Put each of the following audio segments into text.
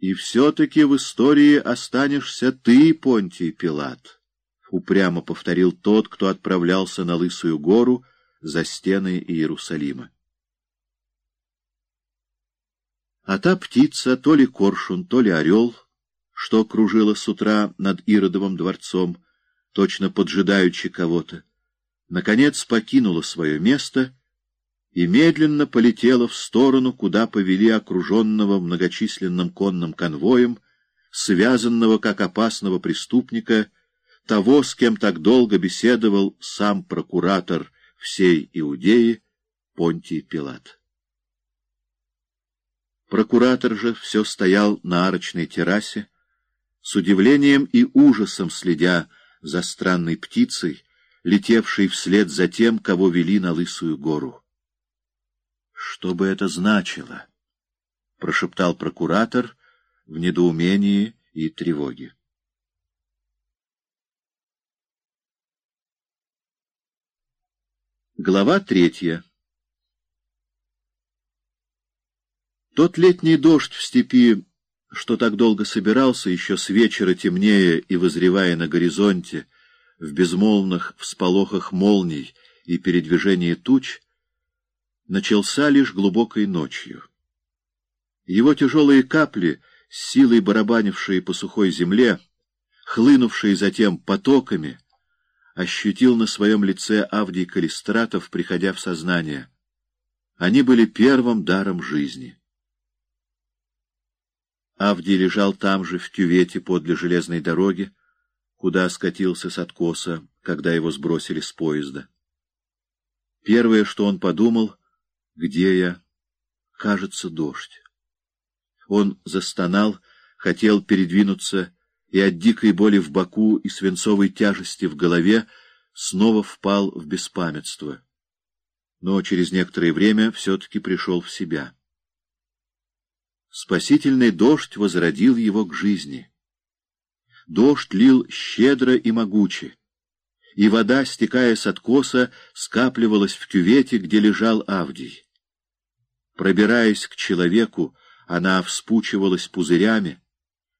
И все-таки в истории останешься ты, Понтий Пилат, — упрямо повторил тот, кто отправлялся на Лысую гору за стены Иерусалима. А та птица, то ли коршун, то ли орел, что кружила с утра над Иродовым дворцом, точно поджидаючи кого-то, наконец покинула свое место и медленно полетела в сторону, куда повели окруженного многочисленным конным конвоем, связанного как опасного преступника, того, с кем так долго беседовал сам прокуратор всей Иудеи Понтий Пилат. Прокуратор же все стоял на арочной террасе, с удивлением и ужасом следя за странной птицей, летевшей вслед за тем, кого вели на Лысую гору. «Что бы это значило?» — прошептал прокуратор в недоумении и тревоге. Глава третья Тот летний дождь в степи, что так долго собирался, еще с вечера темнее и возревая на горизонте, в безмолвных всполохах молний и передвижении туч, начался лишь глубокой ночью. Его тяжелые капли, силой барабанившие по сухой земле, хлынувшие затем потоками, ощутил на своем лице Авдий Калистратов, приходя в сознание. Они были первым даром жизни. Авдий лежал там же, в кювете подле железной дороги, куда скатился с откоса, когда его сбросили с поезда. Первое, что он подумал, где я? Кажется, дождь. Он застонал, хотел передвинуться, и от дикой боли в боку и свинцовой тяжести в голове снова впал в беспамятство. Но через некоторое время все-таки пришел в себя. Спасительный дождь возродил его к жизни. Дождь лил щедро и могуче, и вода, стекая с откоса, скапливалась в кювете, где лежал Авдий. Пробираясь к человеку, она вспучивалась пузырями,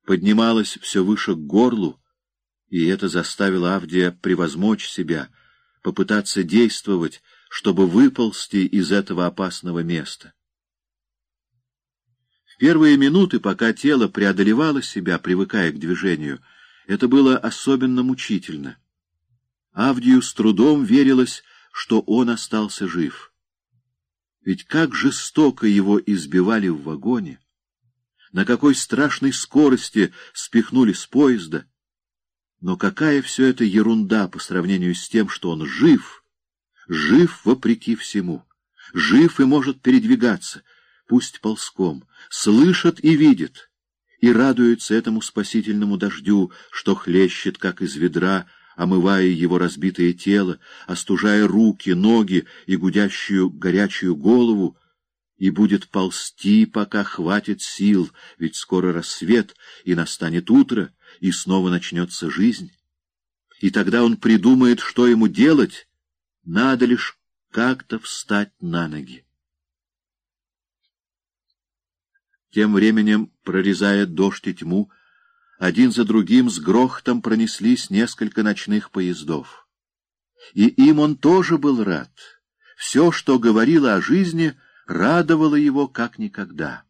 поднималась все выше к горлу, и это заставило Авдия превозмочь себя, попытаться действовать, чтобы выползти из этого опасного места первые минуты, пока тело преодолевало себя, привыкая к движению, это было особенно мучительно. Авдию с трудом верилось, что он остался жив. Ведь как жестоко его избивали в вагоне, на какой страшной скорости спихнули с поезда. Но какая все это ерунда по сравнению с тем, что он жив, жив вопреки всему, жив и может передвигаться — пусть ползком, слышат и видят, и радуются этому спасительному дождю, что хлещет, как из ведра, омывая его разбитое тело, остужая руки, ноги и гудящую горячую голову, и будет ползти, пока хватит сил, ведь скоро рассвет, и настанет утро, и снова начнется жизнь. И тогда он придумает, что ему делать, надо лишь как-то встать на ноги. Тем временем, прорезая дождь и тьму, один за другим с грохотом пронеслись несколько ночных поездов. И им он тоже был рад. Все, что говорило о жизни, радовало его как никогда.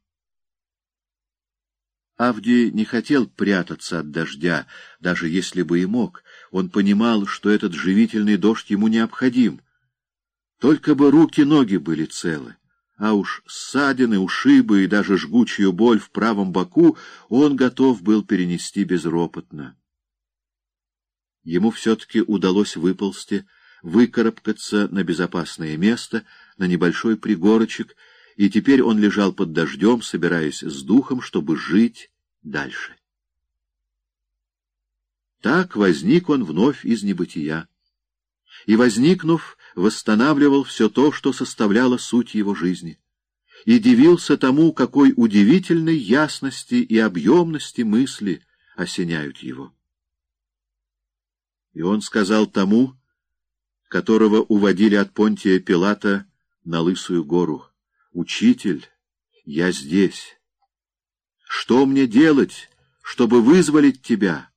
Авдий не хотел прятаться от дождя, даже если бы и мог. Он понимал, что этот живительный дождь ему необходим. Только бы руки-ноги были целы а уж ссадины, ушибы и даже жгучую боль в правом боку он готов был перенести безропотно. Ему все-таки удалось выползти, выкарабкаться на безопасное место, на небольшой пригорочек, и теперь он лежал под дождем, собираясь с духом, чтобы жить дальше. Так возник он вновь из небытия. И, возникнув, восстанавливал все то, что составляло суть его жизни, и дивился тому, какой удивительной ясности и объемности мысли осеняют его. И он сказал тому, которого уводили от Понтия Пилата на Лысую гору, «Учитель, я здесь». Что мне делать, чтобы вызволить тебя?»